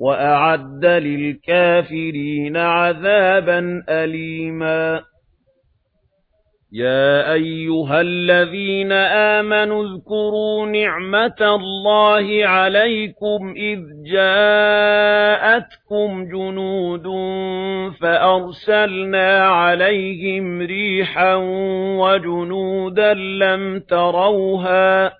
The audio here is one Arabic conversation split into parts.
وَأَعَدَّ لِلْكَافِرِينَ عَذَابًا أَلِيمًا يَا أَيُّهَا الَّذِينَ آمَنُوا اذْكُرُوا نِعْمَةَ اللَّهِ عَلَيْكُمْ إِذْ جَاءَتْكُمْ جُنُودٌ فَأَرْسَلْنَا عَلَيْهِمْ رِيحًا وَجُنُودًا لَّمْ تَرَوْهَا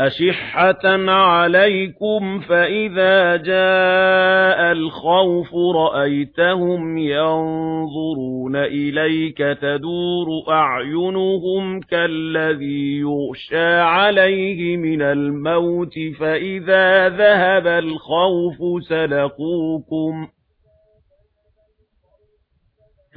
أَشِحَّةً عَلَيْكُمْ فَإِذَا جَاءَ الْخَوْفُ رَأَيْتَهُمْ يَنظُرُونَ إِلَيْكَ تَدُورُ أَعْيُنُهُمْ كَالَّذِي يُغْشَى عَلَيْهِ مِنَ الْمَوْتِ فَإِذَا ذَهَبَ الْخَوْفُ سَلَقُوكُمْ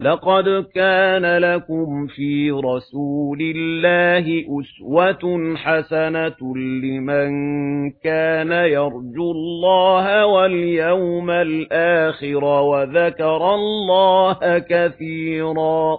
لَقَدْ كَانَ لَكُمْ فِي رَسُولِ اللَّهِ أُسْوَةٌ حَسَنَةٌ لِمَنْ كَانَ يَرْجُو اللَّهَ وَالْيَوْمَ الْآخِرَ وَذَكَرَ اللَّهَ كَثِيرًا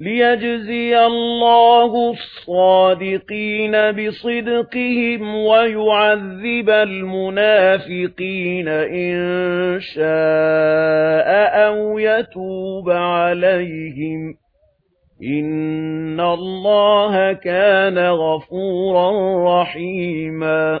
لِيَجْزِيَ اللَّهُ الصَّادِقِينَ بِصِدْقِهِمْ وَيُعَذِّبَ الْمُنَافِقِينَ إِن شَاءَ أَوْ يَتُوبَ عَلَيْهِمْ إِنَّ اللَّهَ كَانَ غَفُورًا رَّحِيمًا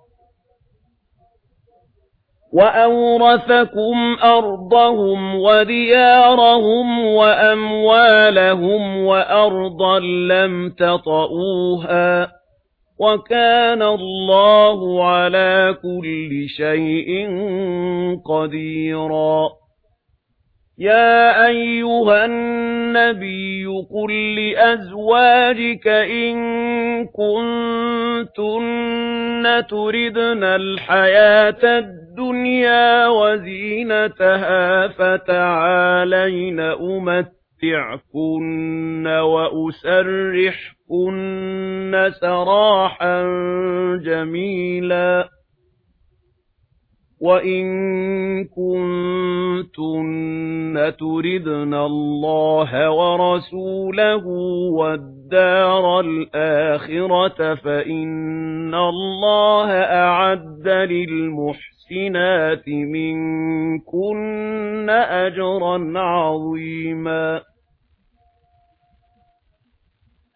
وَأَوْرَثَكُمْ أَرْضَهُمْ وَدِيَارَهُمْ وَأَمْوَالَهُمْ وَأَرْضًا لَّمْ تَطَئُوهَا وَكَانَ اللَّهُ عَلَى كُلِّ شَيْءٍ قَدِيرًا يَا أَيُّهَا النَّبِيُّ قُل لِّأَزْوَاجِكَ إِن كُنتُنَّ تُرِدْنَ الْحَيَاةَ الدُّنْيَا الدنيا وزينتها فتعالين أمتعكن وأسرحكن سراحا جميلا وَإِن كُنتُنَّ تُرِدْنَ اللَّهَ وَرَسُولَهُ وَالدَّارَ الْآخِرَةَ فَإِنَّ اللَّهَ أَعَدَّ لِلْمُحْسِنِينَ الْمُحْسِنَاتِ مِنكُنَّ أَجْرًا عَظِيمًا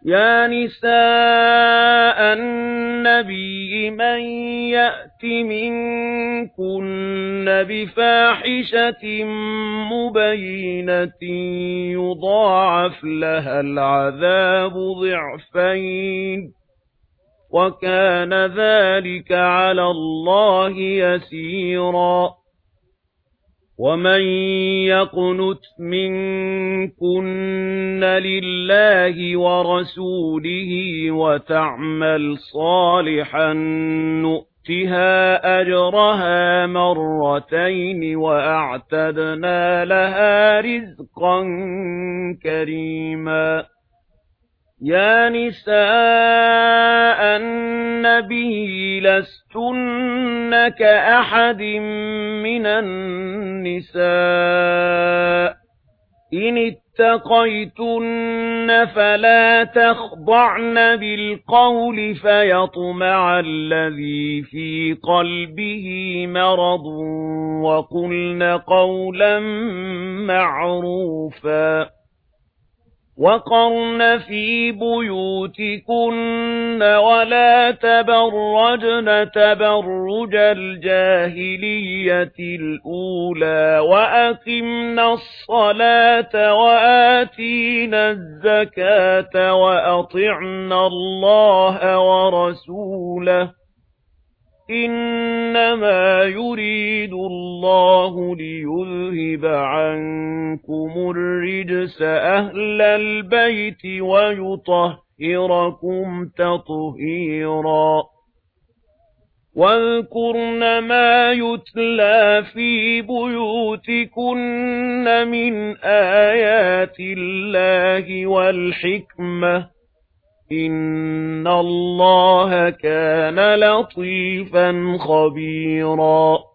يَا نِسَاءَ النَّبِيِّ مَن يَأْتِ مِنكُنَّ بِفَاحِشَةٍ مُبَيِّنَةٍ يُضَاعَفْ لَهَا الْعَذَابُ ضِعْفَيْنِ وَكَانَ ذَلِكَ عَلَى اللَّهِ يَسِيرًا وَمَن يَقْنُتْ مِنكُنَّ لِلَّهِ وَرَسُولِهِ وَتَعْمَلْ صَالِحًا نُؤْتِهَا أَجْرَهَا مَرَّتَيْنِ وَأَعْتَدْنَا لَهَا رِزْقًا كَرِيمًا يَا نِسَاءَ النَّبِيِّ لَسْتُنَّ كَأَحَدٍ مِّنَ النِّسَاءِ. إِنِ اتَّقَيْتُنَّ فَلَا تَخْضَعْنَ بِالْقَوْلِ فَيَطْمَعَ الَّذِي فِي قَلْبِهِ مَرَضٌ وَقُلْنَ قَوْلًا مَّعْرُوفًا. وَقَرْنَ فِي بُيُوتِكُنَّ وَلَا تَبَرَّجْنَ تَبَرُّجَ الْجَاهِلِيَّةِ الْأُولَى وَأَقِمْنَا الصَّلَاةَ وَآتِينَا الزَّكَاةَ وَأَطِعْنَا اللَّهَ وَرَسُولَهُ إِنَّمَا يُرِيدُ اللَّهُ لِيُذْهِبَ عَنكُمُ الرِّجْسَ أَهْلَ الْبَيْتِ وَيُطَهِّرَكُمْ تَطْهِيرًا. وَاذْكُرْنَ مَا يُتْلَى فِي بُيُوتِكُنَّ مِنْ آيَاتِ اللَّهِ وَالْحِكْمَةِ. إِنَّ اللَّهَ كَانَ لَطِيفًا خَبِيرًا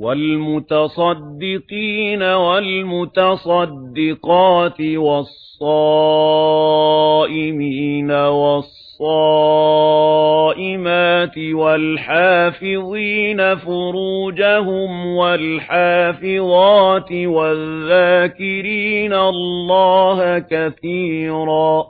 وَالْمُتَصَدِّقِينَ وَالْمُتَصَدِّقَاتِ وَالصَّائِمِينَ وَالصَّائِمَاتِ وَالْحَافِظِينَ فُرُوجَهُمْ وَالْحَافِظَاتِ وَالذَّاكِرِينَ اللَّهَ كَثِيرًا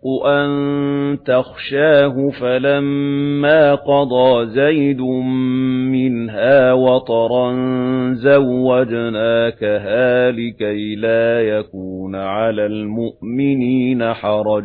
الْحَقُّ أَن تَخْشَاهُ فَلَمَّا قَضَى زَيْدٌ مِنْهَا وَطَرًا زَوَّجْنَاكَهَا لِكَي لَا يَكُونَ عَلَى الْمُؤْمِنِينَ حَرَجٌ.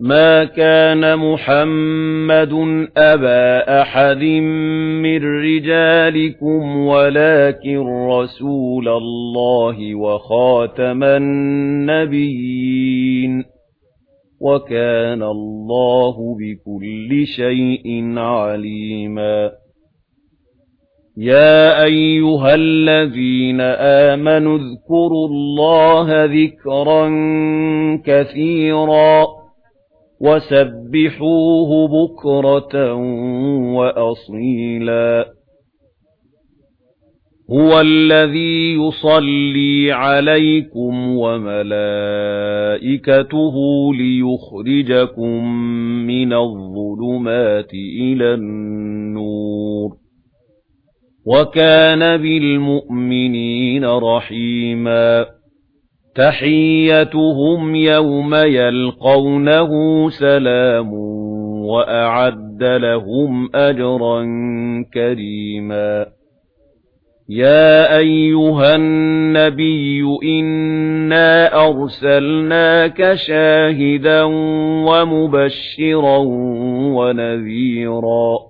مَا كَانَ مُحَمَّدٌ أَبَا أَحَدٍ مِّن رِّجَالِكُمْ وَلَكِن رَّسُولَ اللَّهِ وَخَاتَمَ النَّبِيِّينَ وَكَانَ اللَّهُ بِكُلِّ شَيْءٍ عَلِيمًا يَا أَيُّهَا الَّذِينَ آمَنُوا اذْكُرُوا اللَّهَ ذِكْرًا كَثِيرًا وَسَبِّحُوهُ بُكْرَةً وَأَصِيلًا هُوَ الَّذِي يُصَلِّي عَلَيْكُمْ وَمَلَائِكَتُهُ لِيُخْرِجَكُم مِّنَ الظُّلُمَاتِ إِلَى النُّورِ وَكَانَ بِالْمُؤْمِنِينَ رَحِيمًا تَحِيَّتُهُمْ يَوْمَ يَلْقَوْنَهُ سَلَامٌ وَأَعَدَّ لَهُمْ أَجْرًا كَرِيمًا. يَا أَيُّهَا النَّبِيُّ إِنَّا أَرْسَلْنَاكَ شَاهِدًا وَمُبَشِّرًا وَنَذِيرًا.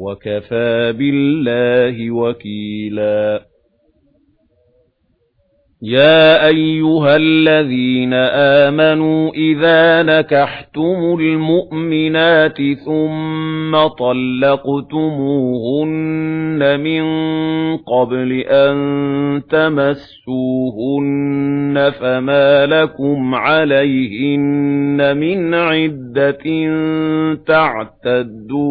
وَكَفَى بِاللَّهِ وَكِيلًا يَا أَيُّهَا الَّذِينَ آمَنُوا إِذَا نَكَحْتُمُ الْمُؤْمِنَاتِ ثُمَّ طَلَّقْتُمُوهُنَّ مِنْ قَبْلِ أَنْ تَمَسُّوهُنَّ فَمَا لَكُمْ عَلَيْهِنَّ مِنْ عِدَّةٍ تَعْتَدُّونَهَا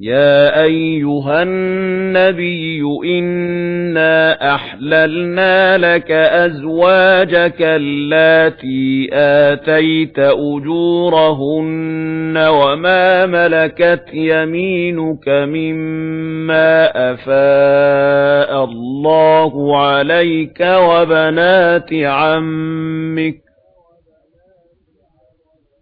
يَا أَيُّهَا النَّبِيُّ إِنَّا أَحْلَلْنَا لَكَ أَزْوَاجَكَ التي آتَيْتَ أُجُورَهُنَّ وَمَا مَلَكَتْ يَمِينُكَ مِمَّا أَفَاءَ اللَّهُ عَلَيْكَ وَبَنَاتِ عَمِّكَ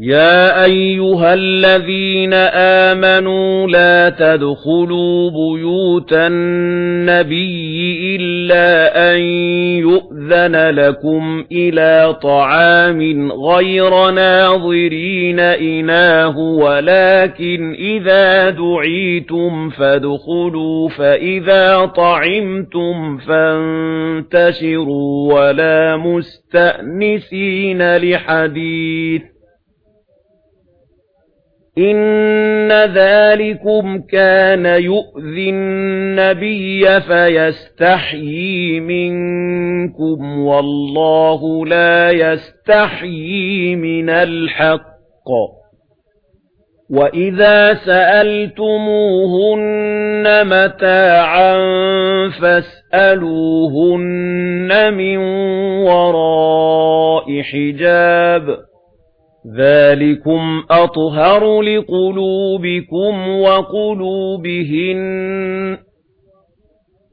يَا أَيُّهَا الَّذِينَ آمَنُوا لَا تَدْخُلُوا بُيُوتَ النَّبِيِّ إِلَّا أَن يُؤْذَنَ لَكُمْ إِلَى طَعَامٍ غَيْرَ نَاظِرِينَ إِنَاهُ وَلَكِنْ إِذَا دُعِيتُمْ فَادْخُلُوا فَإِذَا طَعِمْتُمْ فَانتَشِرُوا وَلَا مُسْتَأْنِسِينَ لِحَدِيثٍ إِنَّ ذَلِكُمْ كَانَ يُؤْذِي النَّبِيَّ فَيَسْتَحْيِي مِنكُمْ وَاللَّهُ لَا يَسْتَحْيِي مِنَ الْحَقِّ وَإِذَا سَأَلْتُمُوهُنَّ مَتَاعًا فَاسْأَلُوهُنَّ مِنْ وَرَاءِ حِجَابٍ ذَلِكُمْ أَطْهَرُ لِقُلُوبِكُمْ وَقُلُوبِهِنَّ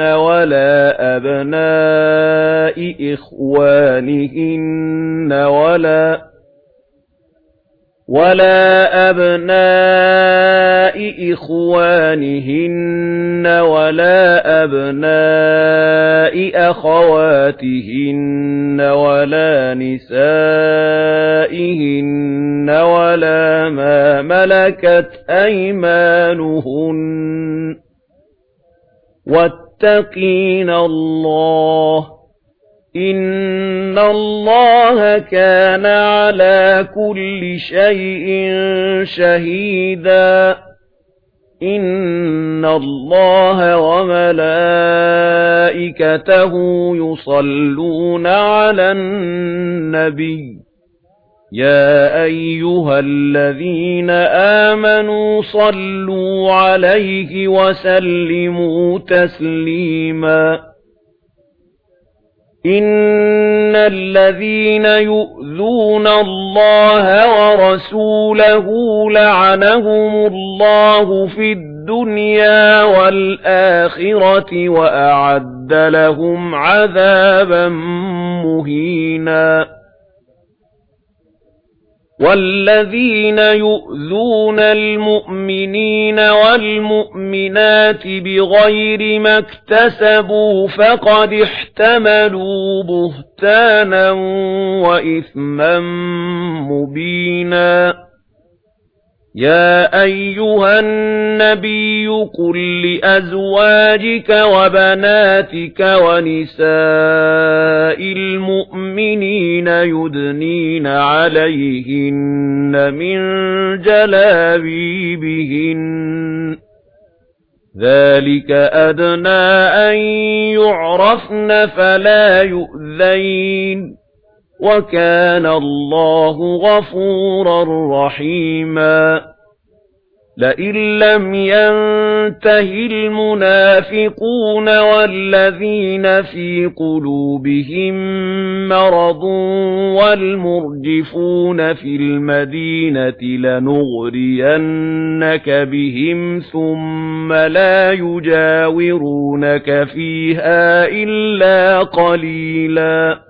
ولا أبناء إخوانهن ولا ولا أبناء إخوانهن ولا أبناء أخواتهن ولا نسائهن ولا ما ملكت أيمانهن متقين اللَّهَ ۚ إِنَّ اللَّهَ كَانَ عَلَىٰ كُلِّ شَيْءٍ شَهِيدًا إِنَّ اللَّهَ وَمَلَائِكَتَهُ يُصَلُّونَ عَلَى النَّبِيِّ يَا أَيُّهَا الَّذِينَ آمَنُوا صَلُّوا عَلَيْهِ وَسَلِّمُوا تَسْلِيمًا إِنَّ الَّذِينَ يُؤْذُونَ اللَّهَ وَرَسُولَهُ لَعَنَهُمُ اللَّهُ فِي الدُّنْيَا وَالْآخِرَةِ وَأَعَدَّ لَهُمْ عَذَابًا مُهِينًا وَالَّذِينَ يُؤْذُونَ الْمُؤْمِنِينَ وَالْمُؤْمِنَاتِ بِغَيْرِ مَا اكْتَسَبُوا فَقَدِ احْتَمَلُوا بُهْتَانًا وَإِثْمًا مُبِينًا يَا أَيُّهَا النَّبِيُّ قُل لِّأَزْوَاجِكَ وَبَنَاتِكَ وَنِسَاءِ الْمُؤْمِنِينَ يُدْنِينَ عَلَيْهِنَّ مِن جَلَابِيبِهِنَّ ذَلِكَ أَدْنَى أَن يُعْرَفْنَ فَلَا يُؤْذَيْنَ وَكَانَ اللَّهُ غَفُورًا رَّحِيمًا لَئِن لَّمْ يَنتَهِ الْمُنَافِقُونَ وَالَّذِينَ فِي قُلُوبِهِم مَّرَضٌ وَالْمُرْجِفُونَ فِي الْمَدِينَةِ لَنُغْرِيَنَّكَ بِهِمْ ثُمَّ لَا يُجَاوِرُونَكَ فِيهَا إِلَّا قَلِيلًا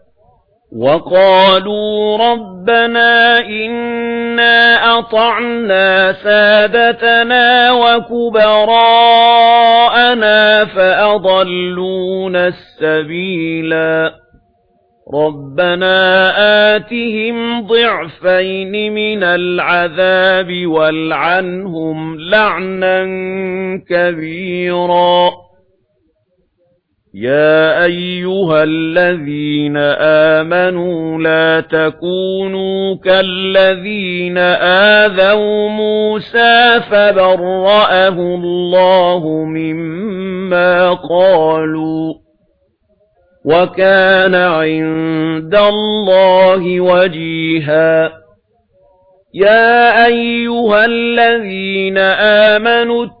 وَقَالُوا رَبَّنَا إِنَّا أَطَعْنَا سَادَتَنَا وَكُبَرَاءَنَا فَأَضَلُّونَا السَّبِيلَا. رَبَّنَا آتِهِمْ ضِعْفَيْنِ مِنَ الْعَذَابِ وَالْعَنْهُمْ لَعْنًا كَبِيرًا. يَا أَيُّهَا الَّذِينَ آمَنُوا لَا تَكُونُوا كَالَّذِينَ آذَوْا مُوسَى فَبَرَّأَهُ اللَّهُ مِمَّا قَالُوا وَكَانَ عِندَ اللَّهِ وَجِيهًا يَا أَيُّهَا الَّذِينَ آمَنُوا